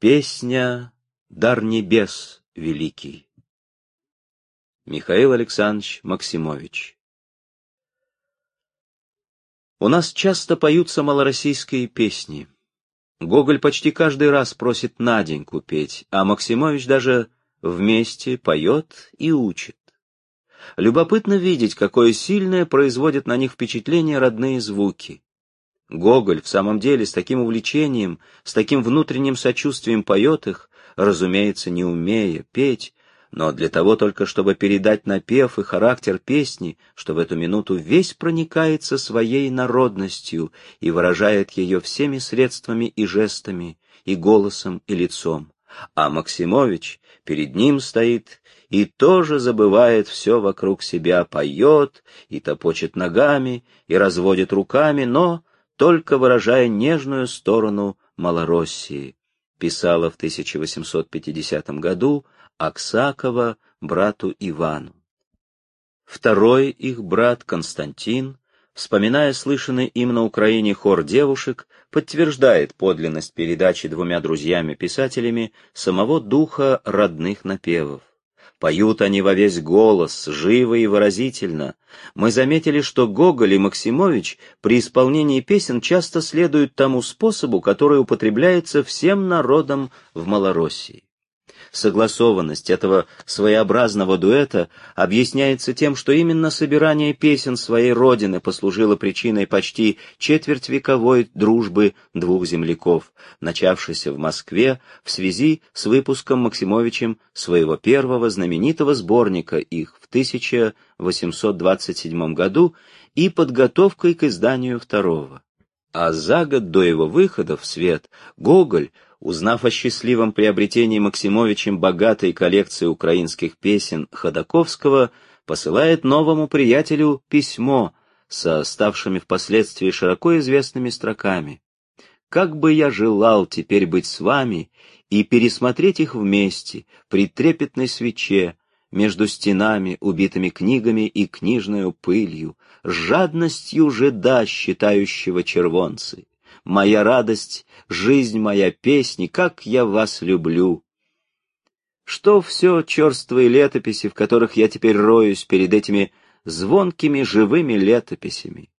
Песня «Дар небес великий». Михаил Александрович Максимович У нас часто поются малороссийские песни. Гоголь почти каждый раз просит Наденьку петь, а Максимович даже вместе поет и учит. Любопытно видеть, какое сильное производят на них впечатление родные звуки. Гоголь в самом деле с таким увлечением, с таким внутренним сочувствием поет их, разумеется, не умея петь, но для того только, чтобы передать напев и характер песни, что в эту минуту весь проникается своей народностью и выражает ее всеми средствами и жестами, и голосом, и лицом. А Максимович перед ним стоит и тоже забывает все вокруг себя, поет и топочет ногами, и разводит руками, но только выражая нежную сторону Малороссии, писала в 1850 году Аксакова брату Ивану. Второй их брат Константин, вспоминая слышанный им на Украине хор девушек, подтверждает подлинность передачи двумя друзьями-писателями самого духа родных напевов. Поют они во весь голос, живо и выразительно. Мы заметили, что Гоголь и Максимович при исполнении песен часто следуют тому способу, который употребляется всем народом в Малороссии. Согласованность этого своеобразного дуэта объясняется тем, что именно собирание песен своей родины послужило причиной почти четвертьвековой дружбы двух земляков, начавшейся в Москве в связи с выпуском Максимовичем своего первого знаменитого сборника их в 1827 году и подготовкой к изданию второго. А за год до его выхода в свет Гоголь Узнав о счастливом приобретении Максимовичем богатой коллекции украинских песен Ходаковского, посылает новому приятелю письмо со ставшими впоследствии широко известными строками. «Как бы я желал теперь быть с вами и пересмотреть их вместе, при трепетной свече, между стенами, убитыми книгами и книжной пылью, с жадностью жида, считающего червонцы моя радость, жизнь моя, песни, как я вас люблю. Что все черствые летописи, в которых я теперь роюсь перед этими звонкими живыми летописями?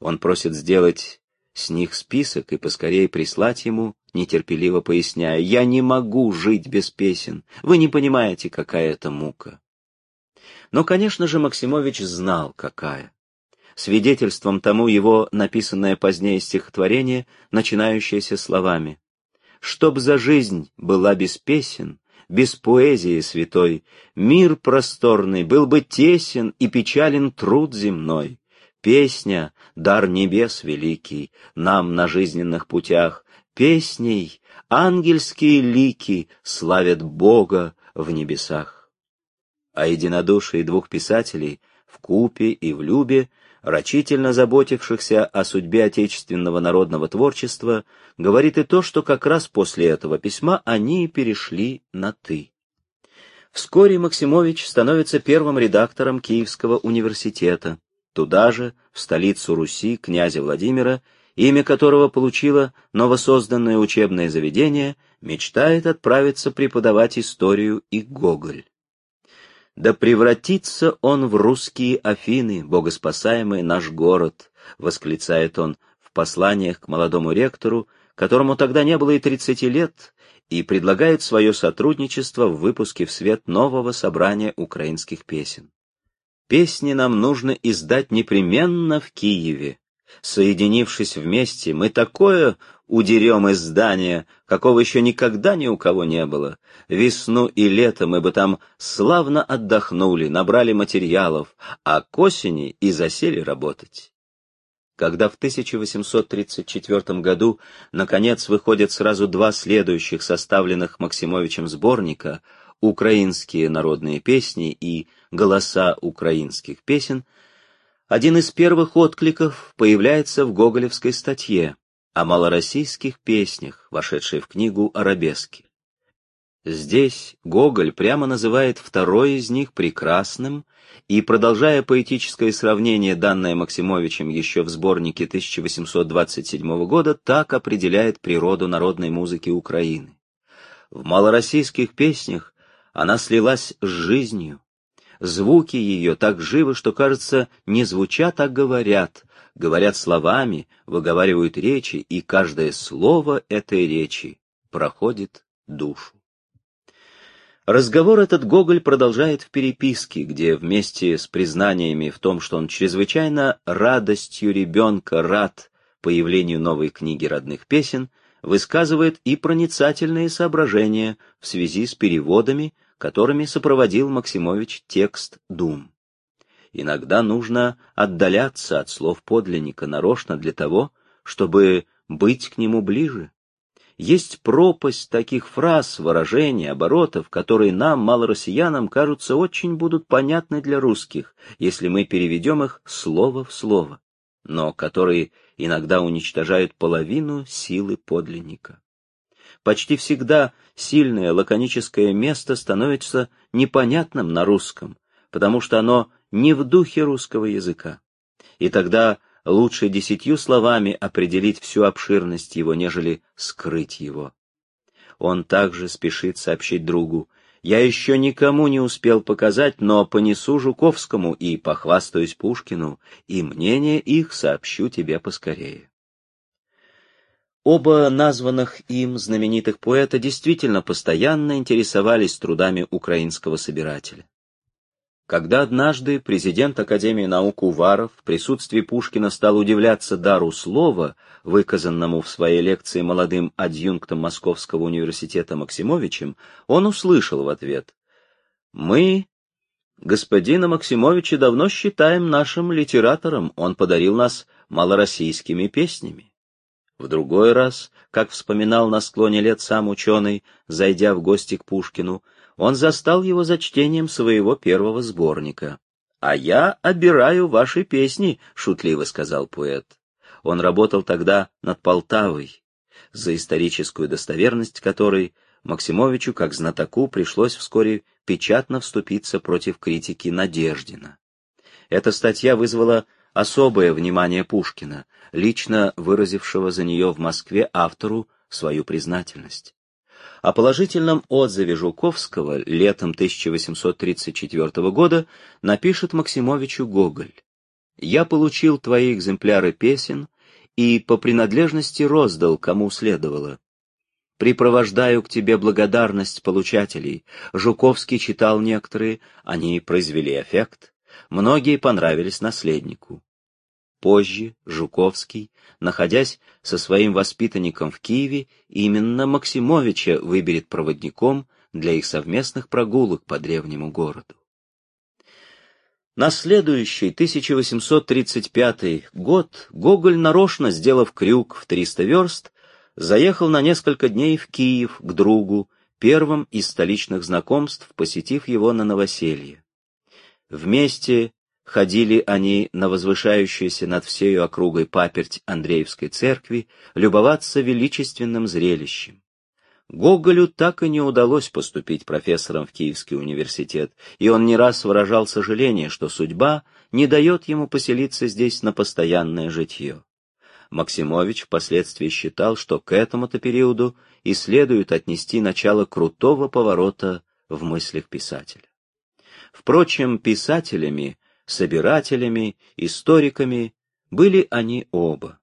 Он просит сделать с них список и поскорее прислать ему, нетерпеливо поясняя, «Я не могу жить без песен, вы не понимаете, какая это мука». Но, конечно же, Максимович знал, какая свидетельством тому его написанное позднее стихотворение, начинающееся словами «Чтоб за жизнь была без песен, без поэзии святой, мир просторный был бы тесен и печален труд земной. Песня — дар небес великий, нам на жизненных путях, песней ангельские лики славят Бога в небесах». О единодушии двух писателей в Купе и в Любе рачительно заботившихся о судьбе отечественного народного творчества, говорит и то, что как раз после этого письма они перешли на «ты». Вскоре Максимович становится первым редактором Киевского университета, туда же, в столицу Руси, князя Владимира, имя которого получило новосозданное учебное заведение, мечтает отправиться преподавать историю и Гоголь. Да превратится он в русские Афины, богоспасаемый наш город, восклицает он в посланиях к молодому ректору, которому тогда не было и тридцати лет, и предлагает свое сотрудничество в выпуске в свет нового собрания украинских песен. Песни нам нужно издать непременно в Киеве. Соединившись вместе, мы такое удерем из здания, какого еще никогда ни у кого не было. Весну и лето мы бы там славно отдохнули, набрали материалов, а к осени и засели работать. Когда в 1834 году, наконец, выходят сразу два следующих составленных Максимовичем сборника «Украинские народные песни» и «Голоса украинских песен», один из первых откликов появляется в гоголевской статье о малороссийских песнях, вошедшей в книгу «Арабески». Здесь Гоголь прямо называет второй из них прекрасным и, продолжая поэтическое сравнение, данное Максимовичем еще в сборнике 1827 года, так определяет природу народной музыки Украины. В малороссийских песнях она слилась с жизнью. Звуки ее так живы, что, кажется, не звучат, а говорят, говорят словами, выговаривают речи, и каждое слово этой речи проходит душу. Разговор этот Гоголь продолжает в переписке, где вместе с признаниями в том, что он чрезвычайно радостью ребенка рад появлению новой книги родных песен, высказывает и проницательные соображения в связи с переводами, которыми сопроводил Максимович текст «Дум». Иногда нужно отдаляться от слов подлинника нарочно для того, чтобы быть к нему ближе. Есть пропасть таких фраз, выражений, оборотов, которые нам, малороссиянам, кажутся очень будут понятны для русских, если мы переведем их слово в слово, но которые иногда уничтожают половину силы подлинника. Почти всегда сильное лаконическое место становится непонятным на русском, потому что оно не в духе русского языка. И тогда лучше десятью словами определить всю обширность его, нежели скрыть его. Он также спешит сообщить другу, «Я еще никому не успел показать, но понесу Жуковскому и похвастаюсь Пушкину, и мнение их сообщу тебе поскорее». Оба названных им знаменитых поэта действительно постоянно интересовались трудами украинского собирателя. Когда однажды президент Академии наук Уваров в присутствии Пушкина стал удивляться дару слова, выказанному в своей лекции молодым адъюнктом Московского университета Максимовичем, он услышал в ответ «Мы господина Максимовича давно считаем нашим литератором, он подарил нас малороссийскими песнями». В другой раз, как вспоминал на склоне лет сам ученый, зайдя в гости к Пушкину, он застал его за чтением своего первого сборника. «А я обираю ваши песни», — шутливо сказал поэт. Он работал тогда над Полтавой, за историческую достоверность которой Максимовичу, как знатоку, пришлось вскоре печатно вступиться против критики Надеждина. Эта статья вызвала особое внимание Пушкина, лично выразившего за нее в Москве автору свою признательность. О положительном отзыве Жуковского летом 1834 года напишет Максимовичу Гоголь. «Я получил твои экземпляры песен и по принадлежности роздал, кому следовало. Припровождаю к тебе благодарность получателей. Жуковский читал некоторые, они произвели эффект. Многие понравились наследнику. Позже Жуковский, находясь со своим воспитанником в Киеве, именно Максимовича выберет проводником для их совместных прогулок по древнему городу. На следующий 1835 год Гоголь, нарочно сделав крюк в 300 верст, заехал на несколько дней в Киев к другу, первым из столичных знакомств, посетив его на новоселье. Вместе Ходили они на возвышающуюся над всею округой паперть Андреевской церкви любоваться величественным зрелищем. Гоголю так и не удалось поступить профессором в Киевский университет, и он не раз выражал сожаление, что судьба не дает ему поселиться здесь на постоянное житье. Максимович впоследствии считал, что к этому-то периоду и следует отнести начало крутого поворота в мыслях писателя. Впрочем, писателями собирателями, историками, были они оба.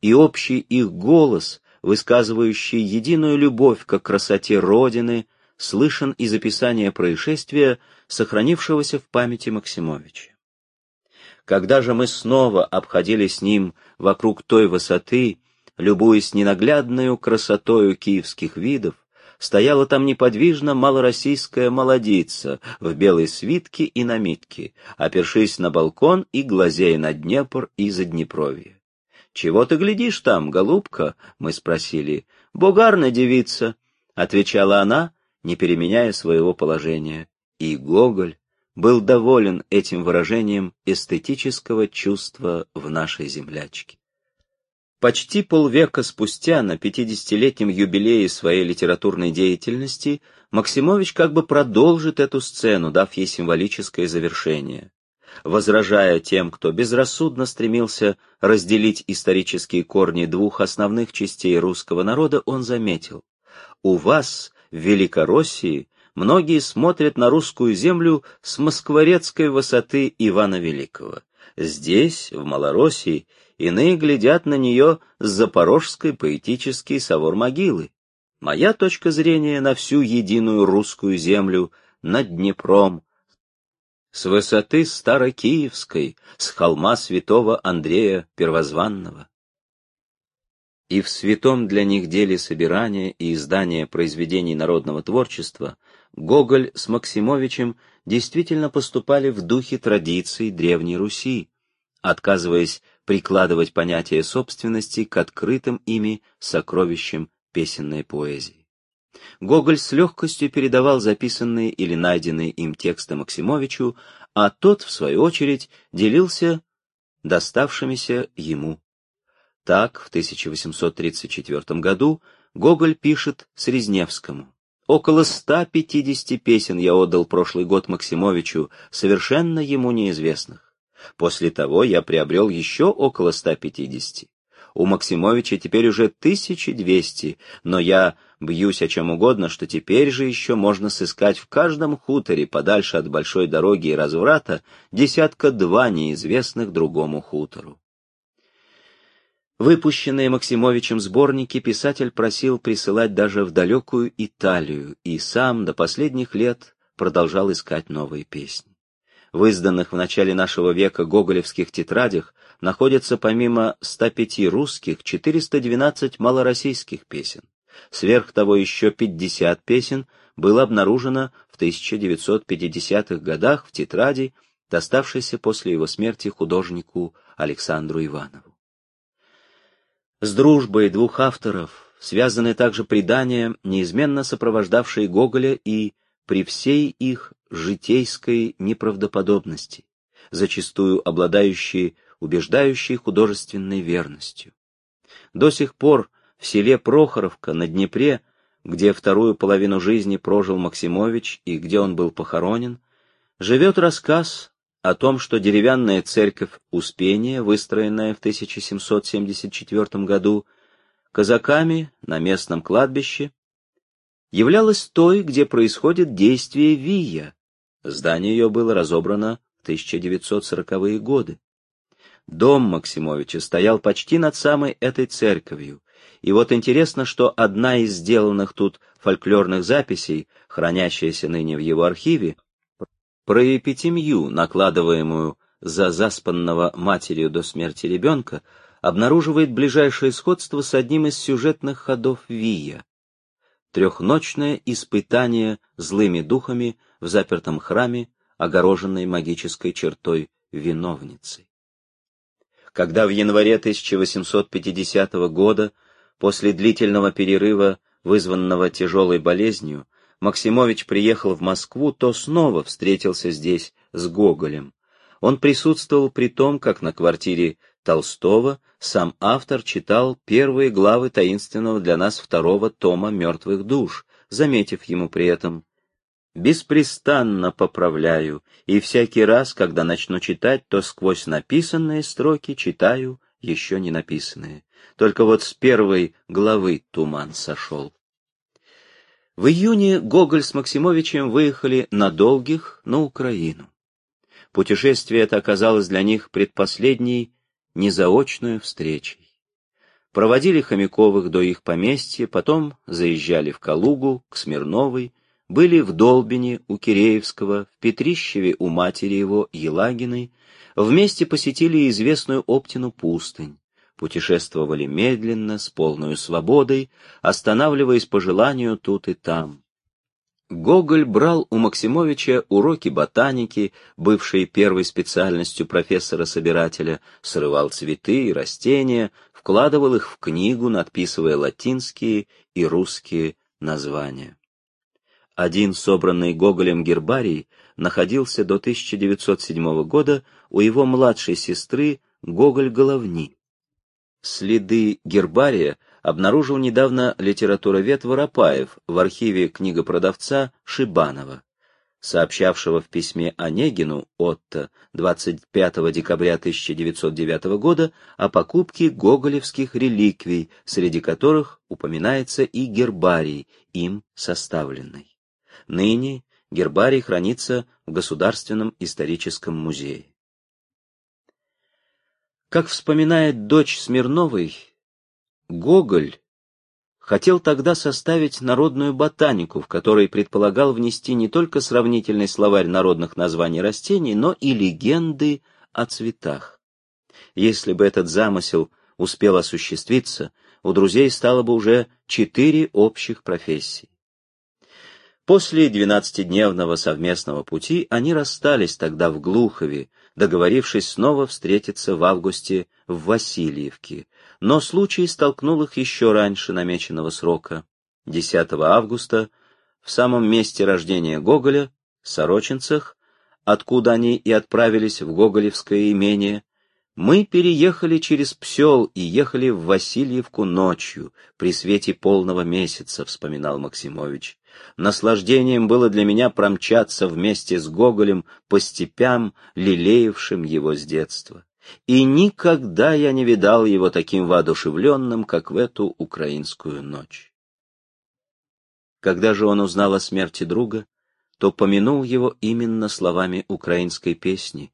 И общий их голос, высказывающий единую любовь к красоте Родины, слышен из описания происшествия, сохранившегося в памяти Максимовича. Когда же мы снова обходили с ним вокруг той высоты, любуясь ненаглядную красотою киевских видов, стояла там неподвижно малороссийская молодица в белой свитке и намитке, опершись на балкон и глазея на Днепр и Заднепровье. «Чего ты глядишь там, голубка?» — мы спросили. «Бугарна девица», — отвечала она, не переменяя своего положения. И Гоголь был доволен этим выражением эстетического чувства в нашей землячке. Почти полвека спустя, на пятидесятилетнем юбилее своей литературной деятельности, Максимович как бы продолжит эту сцену, дав ей символическое завершение. Возражая тем, кто безрассудно стремился разделить исторические корни двух основных частей русского народа, он заметил, «У вас в Великороссии многие смотрят на русскую землю с москворецкой высоты Ивана Великого. Здесь, в Малороссии, иные глядят на нее с запорожской поэтической совор могилы. Моя точка зрения на всю единую русскую землю над Днепром, с высоты Старокиевской, с холма святого Андрея Первозванного. И в святом для них деле собирания и издания произведений народного творчества Гоголь с Максимовичем действительно поступали в духе традиций Древней Руси, отказываясь прикладывать понятие собственности к открытым ими сокровищам песенной поэзии. Гоголь с легкостью передавал записанные или найденные им тексты Максимовичу, а тот, в свою очередь, делился доставшимися ему. Так, в 1834 году Гоголь пишет Срезневскому. Около 150 песен я отдал прошлый год Максимовичу, совершенно ему неизвестных. После того я приобрел еще около 150. У Максимовича теперь уже 1200, но я бьюсь о чем угодно, что теперь же еще можно сыскать в каждом хуторе, подальше от большой дороги и разврата, десятка-два неизвестных другому хутору. Выпущенные Максимовичем сборники писатель просил присылать даже в далекую Италию, и сам до последних лет продолжал искать новые песни. В изданных в начале нашего века гоголевских тетрадях находится помимо 105 русских 412 малороссийских песен. Сверх того еще 50 песен было обнаружено в 1950-х годах в тетради, доставшейся после его смерти художнику Александру Иванову. С дружбой двух авторов связаны также предания, неизменно сопровождавшие Гоголя и при всей их житейской неправдоподобности, зачастую обладающие убеждающей художественной верностью. До сих пор в селе Прохоровка на Днепре, где вторую половину жизни прожил Максимович и где он был похоронен, живет рассказ о том, что деревянная церковь Успения, выстроенная в 1774 году казаками на местном кладбище, являлась той, где происходит действие Вия. Здание ее было разобрано в 1940-е годы. Дом Максимовича стоял почти над самой этой церковью, и вот интересно, что одна из сделанных тут фольклорных записей, хранящаяся ныне в его архиве, про епитемью, накладываемую за заспанного матерью до смерти ребенка, обнаруживает ближайшее сходство с одним из сюжетных ходов Вия. Трехночное испытание злыми духами в запертом храме, огороженной магической чертой виновницы. Когда в январе 1850 года, после длительного перерыва, вызванного тяжелой болезнью, Максимович приехал в Москву, то снова встретился здесь с Гоголем. Он присутствовал при том, как на квартире Толстого сам автор читал первые главы таинственного для нас второго тома «Мертвых душ», заметив ему при этом «Беспрестанно поправляю, и всякий раз, когда начну читать, то сквозь написанные строки читаю еще не написанные. Только вот с первой главы туман сошел». В июне Гоголь с Максимовичем выехали на долгих на Украину. Путешествие это оказалось для них предпоследней незаочной встречей. Проводили Хомяковых до их поместья, потом заезжали в Калугу, к Смирновой, были в Долбине у Киреевского, в Петрищеве у матери его Елагиной, вместе посетили известную Оптину пустынь путешествовали медленно, с полной свободой, останавливаясь по желанию тут и там. Гоголь брал у Максимовича уроки ботаники, бывшей первой специальностью профессора-собирателя, срывал цветы и растения, вкладывал их в книгу, надписывая латинские и русские названия. Один собранный Гоголем гербарий находился до 1907 года у его младшей сестры Гоголь-Головни. Следы гербария обнаружил недавно литературовед Воропаев в архиве книгопродавца Шибанова. сообщавшего в письме Онегину Отто 25 декабря 1909 года о покупке гоголевских реликвий, среди которых упоминается и гербарий, им составленный. Ныне гербарий хранится в Государственном историческом музее. Как вспоминает дочь Смирновой, Гоголь хотел тогда составить народную ботанику, в которой предполагал внести не только сравнительный словарь народных названий растений, но и легенды о цветах. Если бы этот замысел успел осуществиться, у друзей стало бы уже четыре общих профессии. После двенадцатидневного совместного пути они расстались тогда в Глухове, договорившись снова встретиться в августе в Васильевке, но случай столкнул их еще раньше намеченного срока. 10 августа, в самом месте рождения Гоголя, Сорочинцах, откуда они и отправились в Гоголевское имение, мы переехали через Псел и ехали в Васильевку ночью, при свете полного месяца, вспоминал Максимович. Наслаждением было для меня промчаться вместе с Гоголем по степям, лелеявшим его с детства. И никогда я не видал его таким воодушевленным, как в эту украинскую ночь. Когда же он узнал о смерти друга, то помянул его именно словами украинской песни,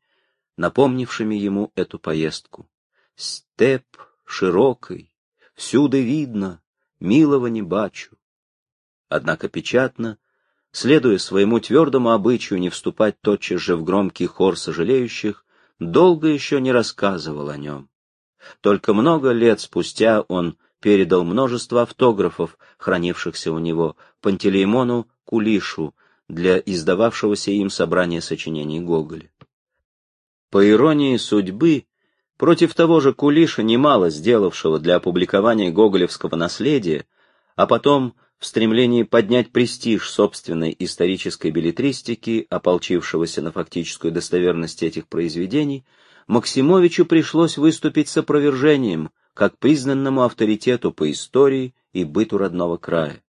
напомнившими ему эту поездку. «Степ широкий, всюду видно, милого не бачу». Однако печатно, следуя своему твердому обычаю не вступать тотчас же в громкий хор сожалеющих, долго еще не рассказывал о нем. Только много лет спустя он передал множество автографов, хранившихся у него, Пантелеймону Кулишу, для издававшегося им собрания сочинений Гоголя. По иронии судьбы, против того же Кулиша, немало сделавшего для опубликования гоголевского наследия, а потом в стремлении поднять престиж собственной исторической билетристики, ополчившегося на фактическую достоверность этих произведений, Максимовичу пришлось выступить с опровержением, как признанному авторитету по истории и быту родного края.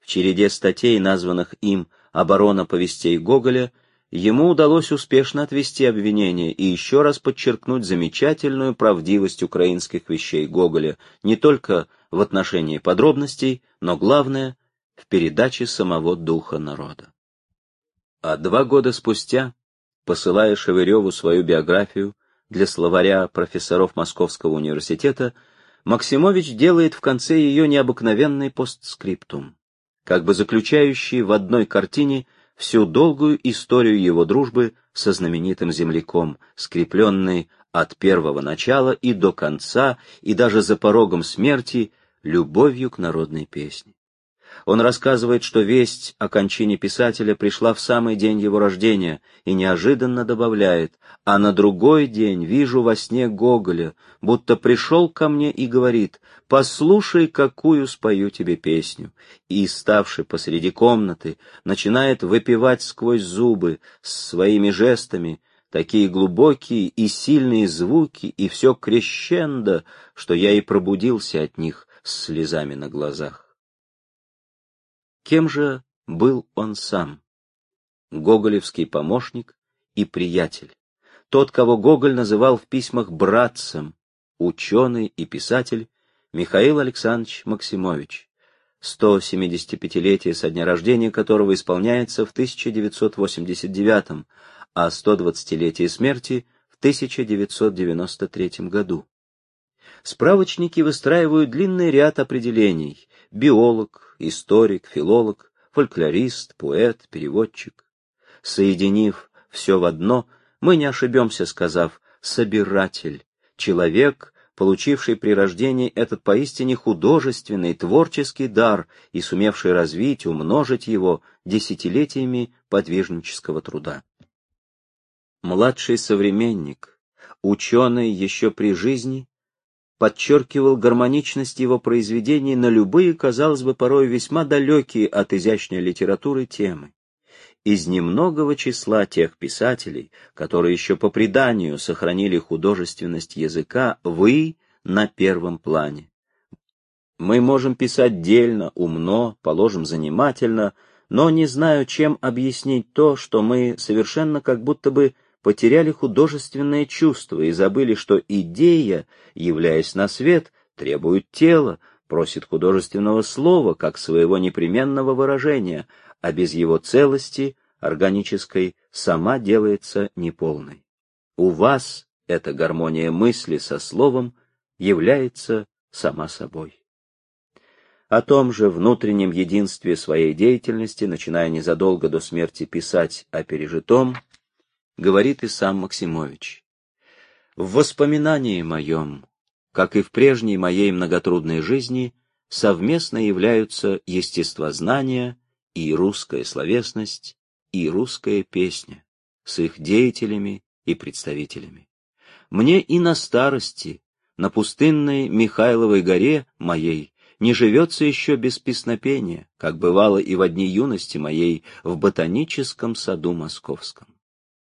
В череде статей, названных им «Оборона повестей Гоголя», ему удалось успешно отвести обвинение и еще раз подчеркнуть замечательную правдивость украинских вещей Гоголя не только в отношении подробностей, но главное — в передаче самого духа народа. А два года спустя, посылая Шевыреву свою биографию для словаря профессоров Московского университета, Максимович делает в конце ее необыкновенный постскриптум, как бы заключающий в одной картине — всю долгую историю его дружбы со знаменитым земляком, скрепленной от первого начала и до конца, и даже за порогом смерти, любовью к народной песне. Он рассказывает, что весть о кончине писателя пришла в самый день его рождения, и неожиданно добавляет, а на другой день вижу во сне Гоголя, будто пришел ко мне и говорит, послушай, какую спою тебе песню, и, ставший посреди комнаты, начинает выпивать сквозь зубы с своими жестами, такие глубокие и сильные звуки, и все крещендо, что я и пробудился от них с слезами на глазах. Кем же был он сам? Гоголевский помощник и приятель. Тот, кого Гоголь называл в письмах братцем, ученый и писатель Михаил Александрович Максимович, 175-летие со дня рождения которого исполняется в 1989, а 120-летие смерти в 1993 году. Справочники выстраивают длинный ряд определений, биолог, историк, филолог, фольклорист, поэт, переводчик. Соединив все в одно, мы не ошибемся, сказав «собиратель», человек, получивший при рождении этот поистине художественный, творческий дар и сумевший развить, умножить его десятилетиями подвижнического труда. Младший современник, ученый еще при жизни, подчеркивал гармоничность его произведений на любые, казалось бы, порой весьма далекие от изящной литературы темы. Из немногого числа тех писателей, которые еще по преданию сохранили художественность языка, вы на первом плане. Мы можем писать дельно, умно, положим занимательно, но не знаю, чем объяснить то, что мы совершенно как будто бы потеряли художественное чувство и забыли, что идея, являясь на свет, требует тела, просит художественного слова, как своего непременного выражения, а без его целости, органической, сама делается неполной. У вас эта гармония мысли со словом является сама собой. О том же внутреннем единстве своей деятельности, начиная незадолго до смерти писать о пережитом, говорит и сам Максимович. В воспоминании моем, как и в прежней моей многотрудной жизни, совместно являются естествознание и русская словесность, и русская песня с их деятелями и представителями. Мне и на старости, на пустынной Михайловой горе моей, не живется еще без песнопения, как бывало и в одни юности моей в ботаническом саду московском.